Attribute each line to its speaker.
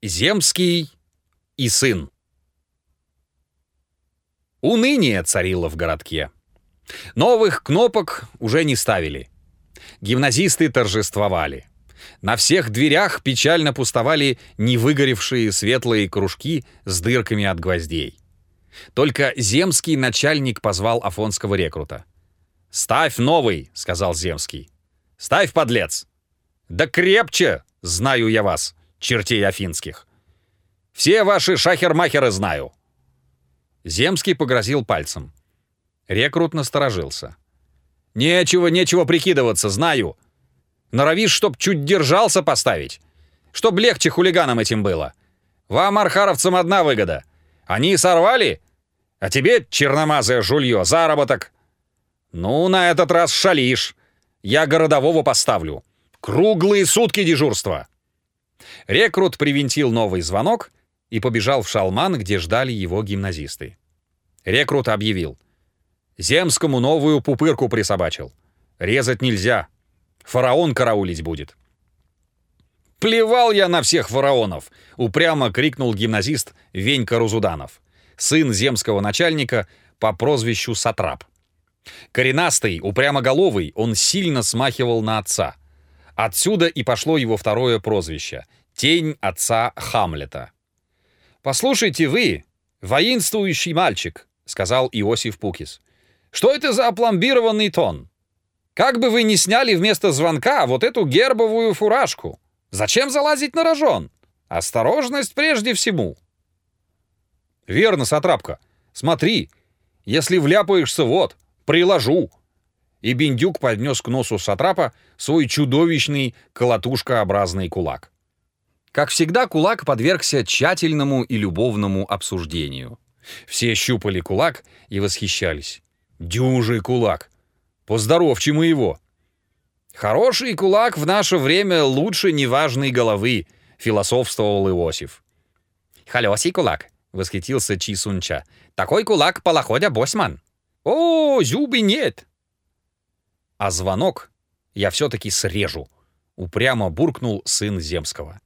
Speaker 1: Земский и сын. Уныние царило в городке. Новых кнопок уже не ставили. Гимназисты торжествовали. На всех дверях печально пустовали невыгоревшие светлые кружки с дырками от гвоздей. Только земский начальник позвал афонского рекрута. «Ставь новый», — сказал земский. «Ставь, подлец!» «Да крепче, знаю я вас!» Чертей афинских. Все ваши шахер-махеры знаю». Земский погрозил пальцем. Рекрут насторожился. «Нечего, нечего прикидываться, знаю. Норовишь, чтоб чуть держался поставить. Чтоб легче хулиганам этим было. Вам, архаровцам, одна выгода. Они сорвали, а тебе, черномазое жулье, заработок. Ну, на этот раз шалишь. Я городового поставлю. Круглые сутки дежурства». Рекрут привинтил новый звонок и побежал в шалман, где ждали его гимназисты. Рекрут объявил. «Земскому новую пупырку присобачил. Резать нельзя. Фараон караулить будет». «Плевал я на всех фараонов!» — упрямо крикнул гимназист Венька Рузуданов, сын земского начальника по прозвищу Сатрап. Коренастый, упрямоголовый, он сильно смахивал на отца. Отсюда и пошло его второе прозвище — тень отца Хамлета. «Послушайте вы, воинствующий мальчик», — сказал Иосиф Пукис. «Что это за опломбированный тон? Как бы вы ни сняли вместо звонка вот эту гербовую фуражку? Зачем залазить на рожон? Осторожность прежде всему». «Верно, Сатрапка. Смотри, если вляпаешься, вот, приложу», и Биндюк поднес к носу Сатрапа свой чудовищный колотушкообразный кулак. Как всегда, кулак подвергся тщательному и любовному обсуждению. Все щупали кулак и восхищались. «Дюжий кулак! Поздоровче мы его!» «Хороший кулак в наше время лучше неважной головы», — философствовал Иосиф. «Холесий кулак», — восхитился Чи Сунча. «Такой кулак полоходя босман». «О, зубы нет!» А звонок я все-таки срежу, упрямо буркнул сын Земского.